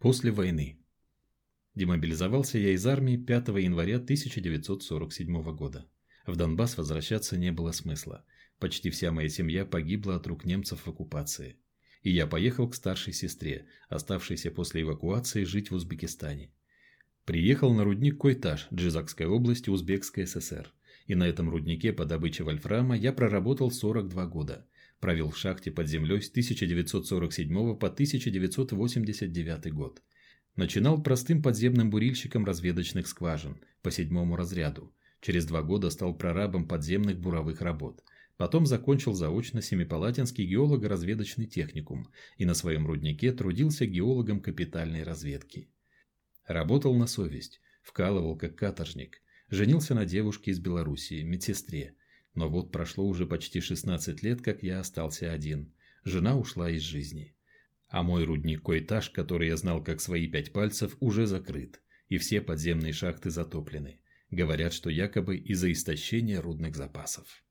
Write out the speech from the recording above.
После войны. Демобилизовался я из армии 5 января 1947 года. В Донбасс возвращаться не было смысла. Почти вся моя семья погибла от рук немцев в оккупации. И я поехал к старшей сестре, оставшейся после эвакуации жить в Узбекистане. Приехал на рудник Койташ, Джизакской области, Узбекской ССР. И на этом руднике по добыче вольфрама я проработал 42 года. Провел в шахте под землей с 1947 по 1989 год. Начинал простым подземным бурильщиком разведочных скважин по седьмому разряду. Через два года стал прорабом подземных буровых работ. Потом закончил заочно Семипалатинский геолого-разведочный техникум и на своем руднике трудился геологом капитальной разведки. Работал на совесть, вкалывал как каторжник, женился на девушке из Белоруссии, медсестре. Но вот прошло уже почти 16 лет, как я остался один. Жена ушла из жизни. А мой рудник Койтаж, который я знал как свои пять пальцев, уже закрыт, и все подземные шахты затоплены. Говорят, что якобы из-за истощения рудных запасов.